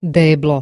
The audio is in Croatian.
deblo.